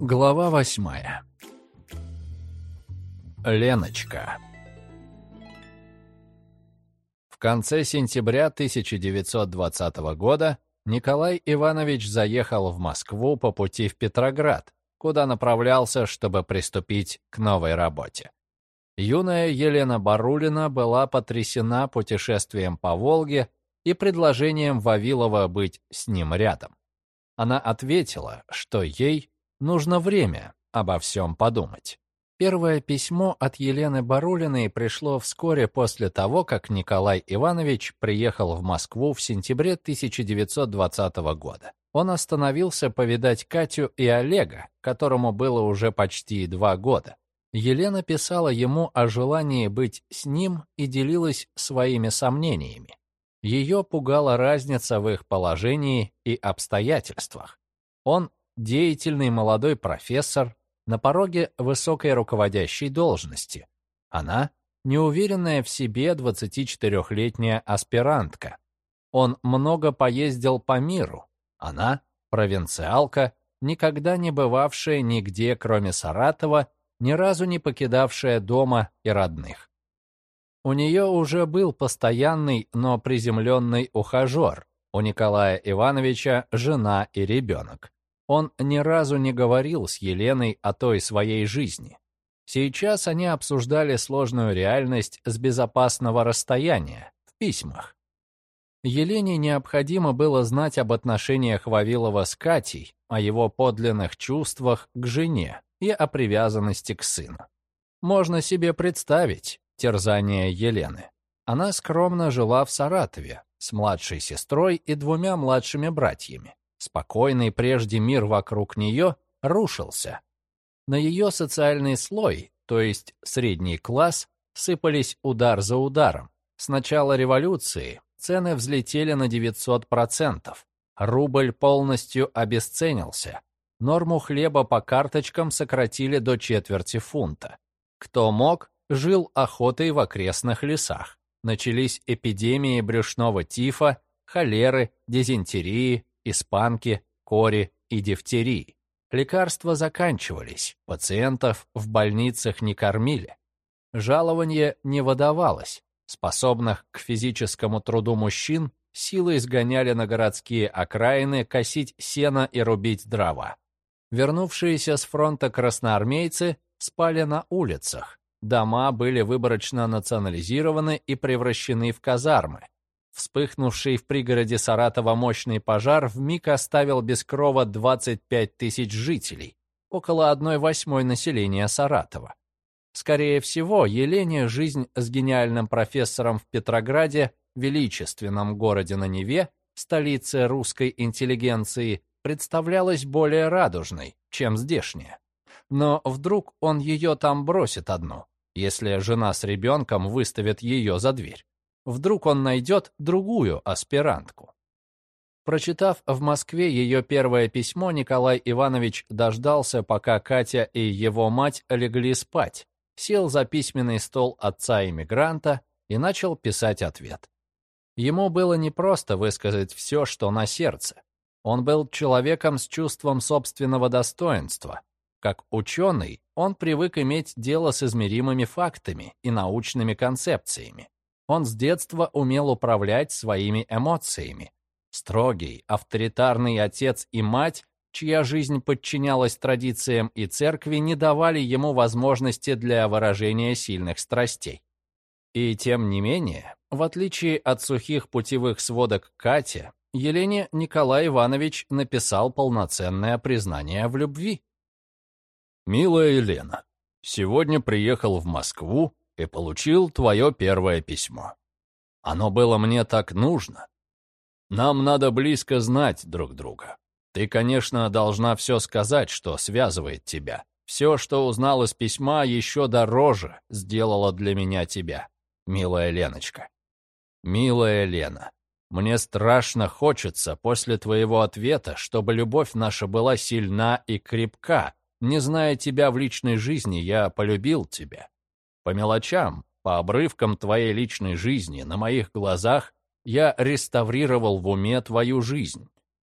Глава восьмая. Леночка. В конце сентября 1920 года Николай Иванович заехал в Москву по пути в Петроград, куда направлялся, чтобы приступить к новой работе. Юная Елена Барулина была потрясена путешествием по Волге и предложением Вавилова быть с ним рядом. Она ответила, что ей нужно время обо всем подумать. Первое письмо от Елены Барулиной пришло вскоре после того, как Николай Иванович приехал в Москву в сентябре 1920 года. Он остановился повидать Катю и Олега, которому было уже почти два года. Елена писала ему о желании быть с ним и делилась своими сомнениями. Ее пугала разница в их положении и обстоятельствах. Он деятельный молодой профессор на пороге высокой руководящей должности. Она неуверенная в себе 24-летняя аспирантка. Он много поездил по миру. Она провинциалка, никогда не бывавшая нигде, кроме Саратова ни разу не покидавшая дома и родных. У нее уже был постоянный, но приземленный ухажер, у Николая Ивановича жена и ребенок. Он ни разу не говорил с Еленой о той своей жизни. Сейчас они обсуждали сложную реальность с безопасного расстояния, в письмах. Елене необходимо было знать об отношениях Вавилова с Катей, о его подлинных чувствах к жене, и о привязанности к сыну. Можно себе представить терзание Елены. Она скромно жила в Саратове с младшей сестрой и двумя младшими братьями. Спокойный прежде мир вокруг нее рушился. На ее социальный слой, то есть средний класс, сыпались удар за ударом. С начала революции цены взлетели на 900%. Рубль полностью обесценился. Норму хлеба по карточкам сократили до четверти фунта. Кто мог, жил охотой в окрестных лесах. Начались эпидемии брюшного тифа, холеры, дизентерии, испанки, кори и дифтерии. Лекарства заканчивались, пациентов в больницах не кормили. Жалование не выдавалось. Способных к физическому труду мужчин силы изгоняли на городские окраины косить сено и рубить дрова. Вернувшиеся с фронта красноармейцы спали на улицах. Дома были выборочно национализированы и превращены в казармы. Вспыхнувший в пригороде Саратова мощный пожар вмиг оставил без крова 25 тысяч жителей, около 1 восьмой населения Саратова. Скорее всего, Елене жизнь с гениальным профессором в Петрограде, величественном городе на Неве, столице русской интеллигенции, представлялась более радужной, чем здешняя. Но вдруг он ее там бросит одну, если жена с ребенком выставит ее за дверь. Вдруг он найдет другую аспирантку. Прочитав в Москве ее первое письмо, Николай Иванович дождался, пока Катя и его мать легли спать, сел за письменный стол отца-иммигранта и начал писать ответ. Ему было непросто высказать все, что на сердце. Он был человеком с чувством собственного достоинства. Как ученый, он привык иметь дело с измеримыми фактами и научными концепциями. Он с детства умел управлять своими эмоциями. Строгий, авторитарный отец и мать, чья жизнь подчинялась традициям и церкви, не давали ему возможности для выражения сильных страстей. И тем не менее, в отличие от сухих путевых сводок Катя, Елене Николай Иванович написал полноценное признание в любви. «Милая Елена, сегодня приехал в Москву и получил твое первое письмо. Оно было мне так нужно. Нам надо близко знать друг друга. Ты, конечно, должна все сказать, что связывает тебя. Все, что узнал из письма, еще дороже сделало для меня тебя, милая Леночка. Милая Лена, мне страшно хочется после твоего ответа, чтобы любовь наша была сильна и крепка. Не зная тебя в личной жизни, я полюбил тебя. По мелочам, по обрывкам твоей личной жизни, на моих глазах, я реставрировал в уме твою жизнь.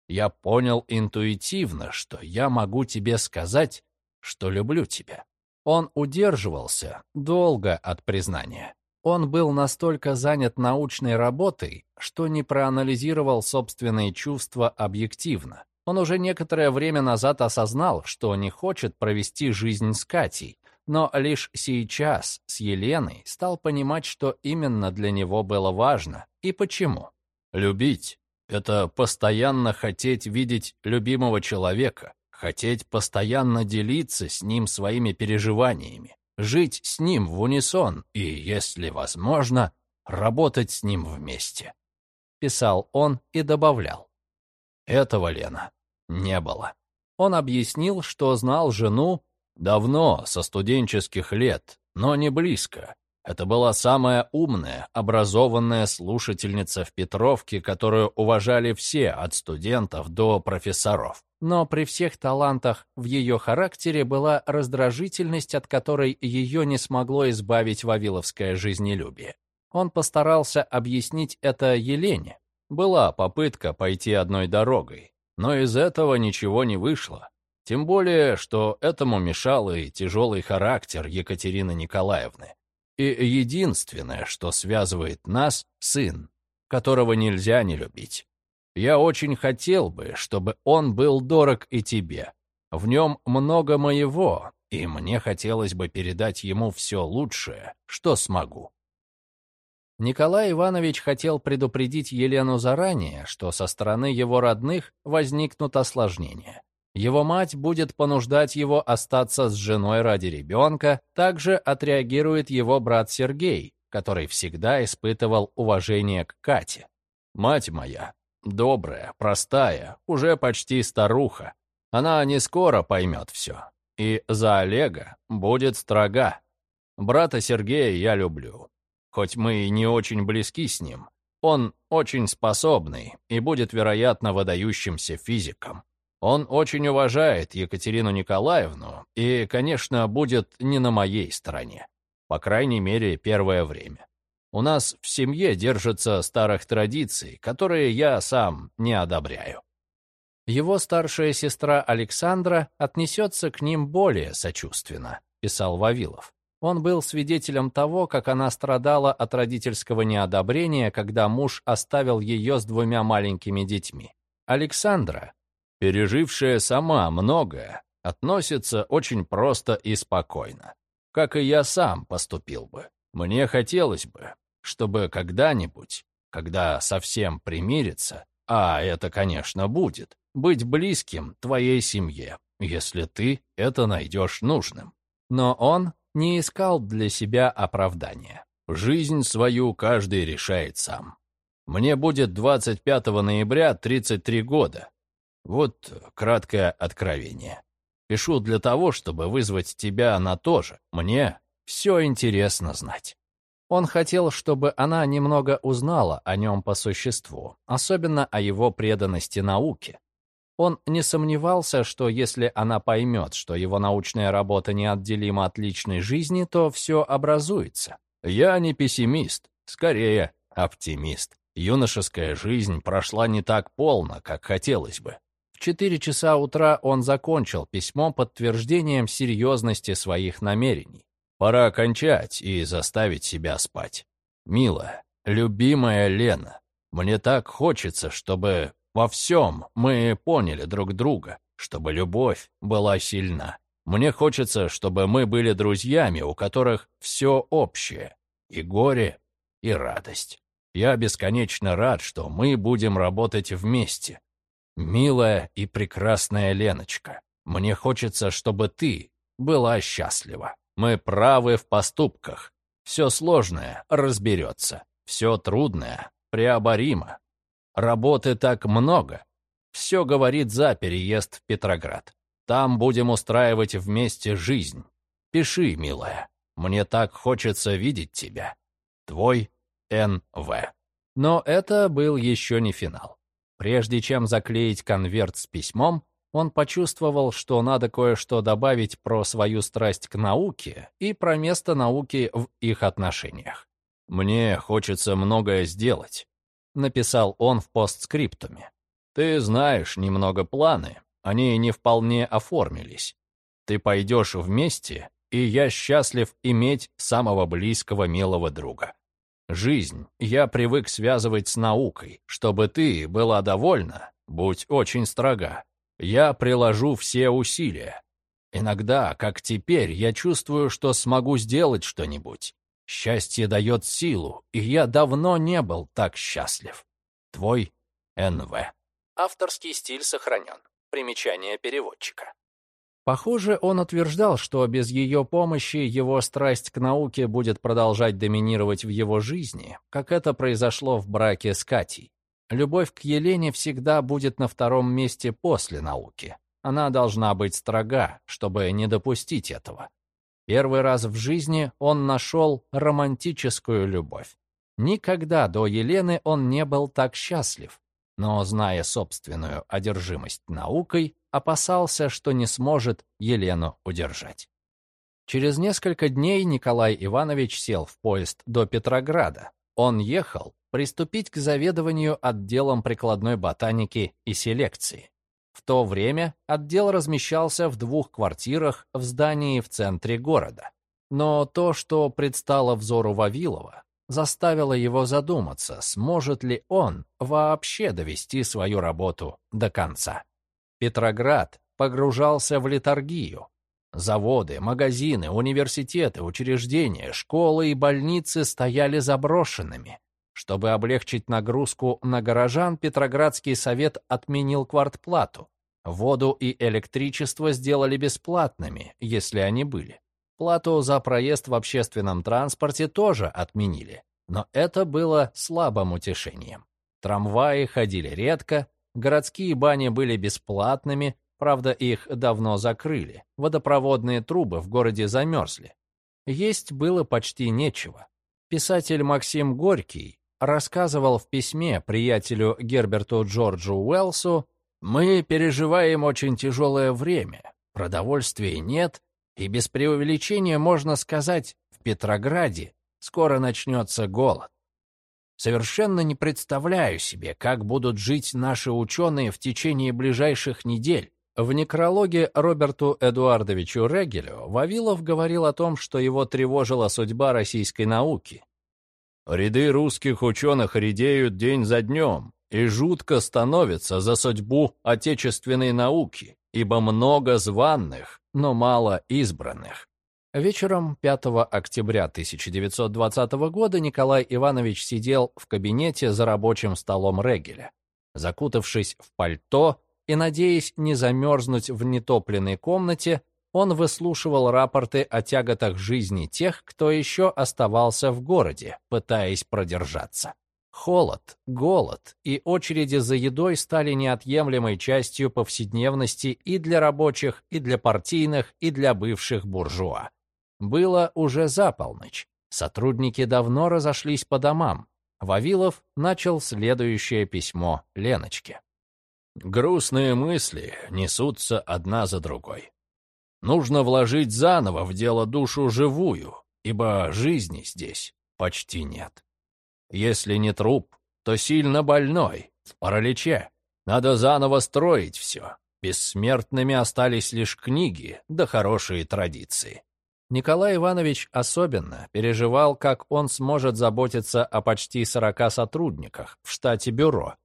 Я понял интуитивно, что я могу тебе сказать, что люблю тебя. Он удерживался долго от признания. Он был настолько занят научной работой, что не проанализировал собственные чувства объективно. Он уже некоторое время назад осознал, что не хочет провести жизнь с Катей, но лишь сейчас с Еленой стал понимать, что именно для него было важно и почему. Любить — это постоянно хотеть видеть любимого человека, хотеть постоянно делиться с ним своими переживаниями, жить с ним в унисон и, если возможно, работать с ним вместе. Писал он и добавлял. Этого, Лена, не было. Он объяснил, что знал жену давно, со студенческих лет, но не близко. Это была самая умная, образованная слушательница в Петровке, которую уважали все, от студентов до профессоров. Но при всех талантах в ее характере была раздражительность, от которой ее не смогло избавить вавиловское жизнелюбие. Он постарался объяснить это Елене. Была попытка пойти одной дорогой, но из этого ничего не вышло. Тем более, что этому мешал и тяжелый характер Екатерины Николаевны. И единственное, что связывает нас, сын, которого нельзя не любить. Я очень хотел бы, чтобы он был дорог и тебе. В нем много моего, и мне хотелось бы передать ему все лучшее, что смогу. Николай Иванович хотел предупредить Елену заранее, что со стороны его родных возникнут осложнения. Его мать будет понуждать его остаться с женой ради ребенка, также отреагирует его брат Сергей, который всегда испытывал уважение к Кате. «Мать моя, добрая, простая, уже почти старуха. Она не скоро поймет все. И за Олега будет строга. Брата Сергея я люблю. Хоть мы и не очень близки с ним, он очень способный и будет, вероятно, выдающимся физиком. Он очень уважает Екатерину Николаевну и, конечно, будет не на моей стороне. По крайней мере, первое время. У нас в семье держатся старых традиций, которые я сам не одобряю. Его старшая сестра Александра отнесется к ним более сочувственно, писал Вавилов. Он был свидетелем того, как она страдала от родительского неодобрения, когда муж оставил ее с двумя маленькими детьми. Александра, пережившая сама многое, относится очень просто и спокойно, как и я сам поступил бы. Мне хотелось бы, чтобы когда-нибудь, когда совсем примирится, а это, конечно, будет, быть близким твоей семье, если ты это найдешь нужным. Но он не искал для себя оправдания. Жизнь свою каждый решает сам. Мне будет 25 ноября 33 года, вот краткое откровение. Пишу для того, чтобы вызвать тебя на то же. Мне все интересно знать. Он хотел, чтобы она немного узнала о нем по существу, особенно о его преданности науке. Он не сомневался, что если она поймет, что его научная работа неотделима от личной жизни, то все образуется. Я не пессимист, скорее оптимист. Юношеская жизнь прошла не так полно, как хотелось бы. 4 часа утра он закончил письмо подтверждением серьезности своих намерений. Пора кончать и заставить себя спать. Милая, любимая Лена, мне так хочется, чтобы во всем мы поняли друг друга, чтобы любовь была сильна. Мне хочется, чтобы мы были друзьями, у которых все общее, и горе, и радость. Я бесконечно рад, что мы будем работать вместе, «Милая и прекрасная Леночка, мне хочется, чтобы ты была счастлива. Мы правы в поступках. Все сложное разберется, все трудное преоборимо. Работы так много. Все говорит за переезд в Петроград. Там будем устраивать вместе жизнь. Пиши, милая. Мне так хочется видеть тебя. Твой Н.В. Но это был еще не финал. Прежде чем заклеить конверт с письмом, он почувствовал, что надо кое-что добавить про свою страсть к науке и про место науки в их отношениях. «Мне хочется многое сделать», — написал он в постскриптуме. Ты знаешь немного планы, они не вполне оформились. Ты пойдешь вместе, и я счастлив иметь самого близкого милого друга. Жизнь я привык связывать с наукой. Чтобы ты была довольна, будь очень строга. Я приложу все усилия. Иногда, как теперь, я чувствую, что смогу сделать что-нибудь. Счастье дает силу, и я давно не был так счастлив. Твой НВ. Авторский стиль сохранен. Примечание переводчика. Похоже, он утверждал, что без ее помощи его страсть к науке будет продолжать доминировать в его жизни, как это произошло в браке с Катей. Любовь к Елене всегда будет на втором месте после науки. Она должна быть строга, чтобы не допустить этого. Первый раз в жизни он нашел романтическую любовь. Никогда до Елены он не был так счастлив но, зная собственную одержимость наукой, опасался, что не сможет Елену удержать. Через несколько дней Николай Иванович сел в поезд до Петрограда. Он ехал приступить к заведованию отделом прикладной ботаники и селекции. В то время отдел размещался в двух квартирах в здании в центре города. Но то, что предстало взору Вавилова, заставило его задуматься, сможет ли он вообще довести свою работу до конца. Петроград погружался в литургию. Заводы, магазины, университеты, учреждения, школы и больницы стояли заброшенными. Чтобы облегчить нагрузку на горожан, Петроградский совет отменил квартплату. Воду и электричество сделали бесплатными, если они были. Плату за проезд в общественном транспорте тоже отменили, но это было слабым утешением. Трамваи ходили редко, городские бани были бесплатными, правда, их давно закрыли, водопроводные трубы в городе замерзли. Есть было почти нечего. Писатель Максим Горький рассказывал в письме приятелю Герберту Джорджу Уэллсу «Мы переживаем очень тяжелое время, продовольствия нет, и без преувеличения можно сказать, в Петрограде скоро начнется голод. Совершенно не представляю себе, как будут жить наши ученые в течение ближайших недель. В некрологе Роберту Эдуардовичу Регелю Вавилов говорил о том, что его тревожила судьба российской науки. «Ряды русских ученых редеют день за днем, и жутко становится за судьбу отечественной науки, ибо много званных, но мало избранных. Вечером 5 октября 1920 года Николай Иванович сидел в кабинете за рабочим столом Регеля, закутавшись в пальто и надеясь не замерзнуть в нетопленной комнате, он выслушивал рапорты о тяготах жизни тех, кто еще оставался в городе, пытаясь продержаться. Холод, голод и очереди за едой стали неотъемлемой частью повседневности и для рабочих, и для партийных, и для бывших буржуа. Было уже за полночь. Сотрудники давно разошлись по домам. Вавилов начал следующее письмо Леночке. «Грустные мысли несутся одна за другой. Нужно вложить заново в дело душу живую, ибо жизни здесь почти нет. Если не труп, то сильно больной, в параличе. Надо заново строить все. Бессмертными остались лишь книги да хорошие традиции. Николай Иванович особенно переживал, как он сможет заботиться о почти 40 сотрудниках в штате бюро.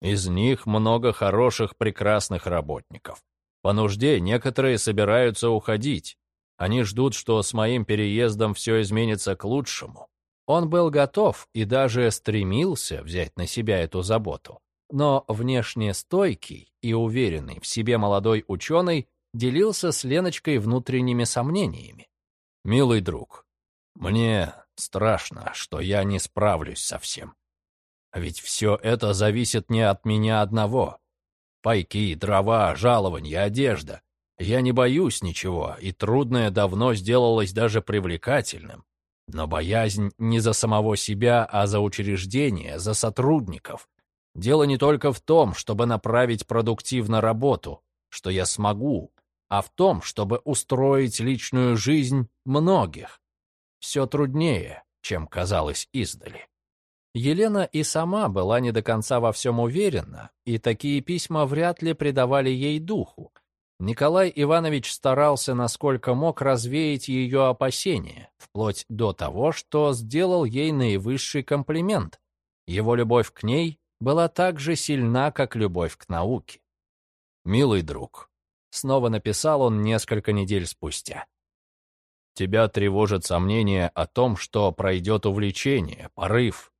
Из них много хороших, прекрасных работников. По нужде некоторые собираются уходить. Они ждут, что с моим переездом все изменится к лучшему. Он был готов и даже стремился взять на себя эту заботу. Но внешне стойкий и уверенный в себе молодой ученый делился с Леночкой внутренними сомнениями. «Милый друг, мне страшно, что я не справлюсь со всем. Ведь все это зависит не от меня одного. Пайки, дрова, жалования, одежда. Я не боюсь ничего, и трудное давно сделалось даже привлекательным. Но боязнь не за самого себя, а за учреждение, за сотрудников. Дело не только в том, чтобы направить продуктивно работу, что я смогу, а в том, чтобы устроить личную жизнь многих. Все труднее, чем казалось издали. Елена и сама была не до конца во всем уверена, и такие письма вряд ли придавали ей духу. Николай Иванович старался, насколько мог, развеять ее опасения, вплоть до того, что сделал ей наивысший комплимент. Его любовь к ней была так же сильна, как любовь к науке. «Милый друг», — снова написал он несколько недель спустя, «тебя тревожит сомнение о том, что пройдет увлечение, порыв,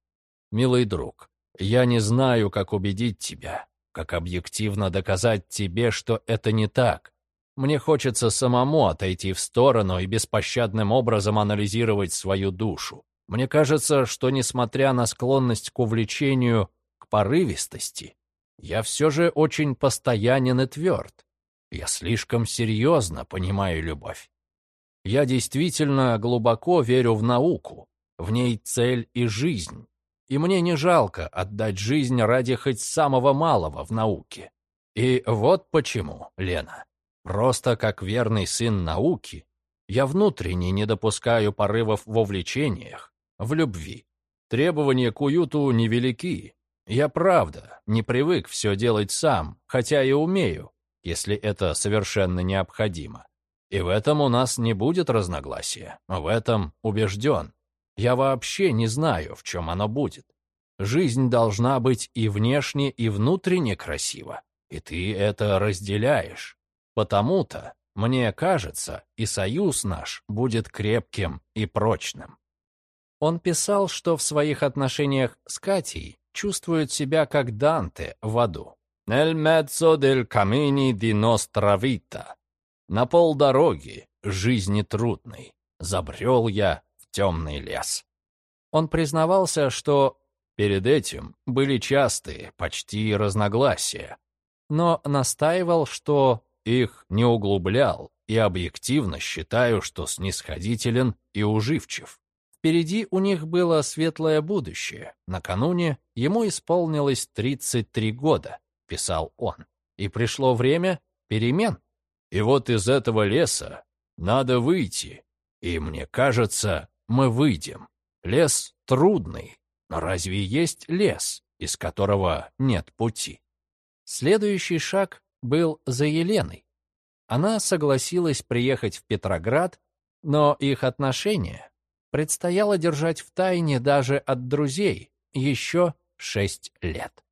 Милый друг, я не знаю, как убедить тебя, как объективно доказать тебе, что это не так. Мне хочется самому отойти в сторону и беспощадным образом анализировать свою душу. Мне кажется, что, несмотря на склонность к увлечению, к порывистости, я все же очень постоянен и тверд. Я слишком серьезно понимаю любовь. Я действительно глубоко верю в науку, в ней цель и жизнь и мне не жалко отдать жизнь ради хоть самого малого в науке. И вот почему, Лена. Просто как верный сын науки, я внутренне не допускаю порывов в увлечениях, в любви. Требования к уюту невелики. Я правда не привык все делать сам, хотя и умею, если это совершенно необходимо. И в этом у нас не будет разногласия, в этом убежден. Я вообще не знаю, в чем оно будет. Жизнь должна быть и внешне, и внутренне красива, и ты это разделяешь. Потому-то, мне кажется, и союз наш будет крепким и прочным. Он писал, что в своих отношениях с Катей чувствует себя как Данте в аду. «Nel mezzo del camini di nostra vita» На полдороги, жизни трудной, забрел я темный лес. Он признавался, что перед этим были частые, почти разногласия, но настаивал, что их не углублял и объективно считаю, что снисходителен и уживчив. Впереди у них было светлое будущее. Накануне ему исполнилось 33 года, писал он. И пришло время перемен. И вот из этого леса надо выйти. И мне кажется, мы выйдем. Лес трудный, но разве есть лес, из которого нет пути? Следующий шаг был за Еленой. Она согласилась приехать в Петроград, но их отношения предстояло держать в тайне даже от друзей еще шесть лет.